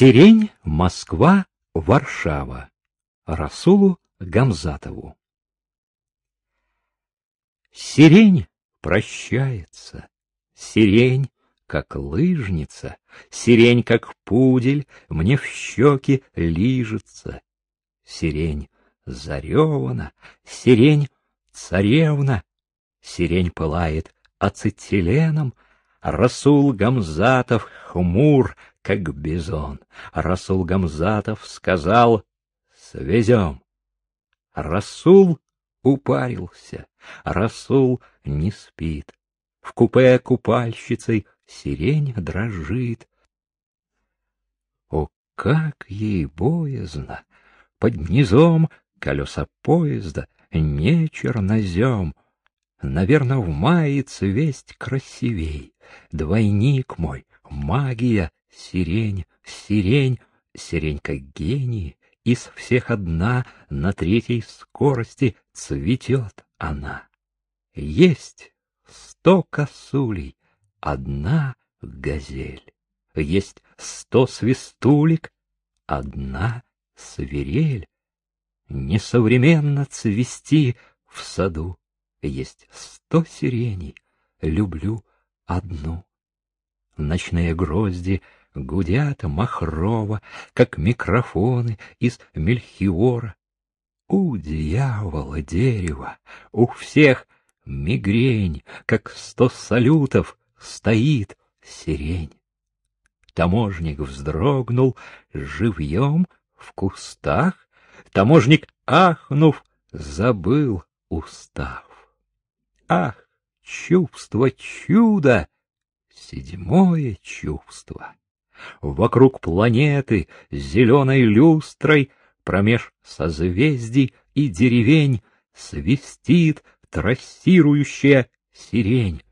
Сирень, Москва, Варшава. Расулу Гамзатову. Сирень прощается, сирень, как лыжница, сирень, как пудель, мне в щеки лижется. Сирень заревана, сирень царевна, сирень пылает ацетиленом, Расул Гамзатов хмур, как бизон. Расул Гамзатов сказал «Свезем». Расул упарился, Расул не спит. В купе купальщицей сирень дрожит. О, как ей боязно! Под низом колеса поезда не чернозем. Наверно, в мае цвесть красивей. Двойник мой, магия, сирень, сирень, сирень как гений. Из всех одна на третьей скорости цветет она. Есть сто косулей, одна газель. Есть сто свистулек, одна свирель. Несовременно цвести в саду. Есть сто сиреней, люблю одну. Ночные грозди гудят махрово, как микрофоны из мельхиора. У дьявола дерева, у всех мигрень, как сто салютов стоит сирень. Таможник вздрогнул живьем в кустах, таможник, ахнув, забыл устав. Ах, чувство чуда! Седьмое чувство. Вокруг планеты зеленой люстрой Промеж созвездий и деревень Свистит трассирующая сирень.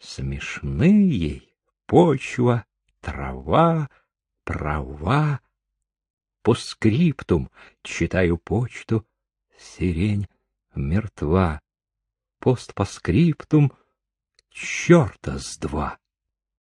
Смешны ей почва, трава, права. По скриптум читаю почту, сирень мертва. Пост по скриптум черта с два.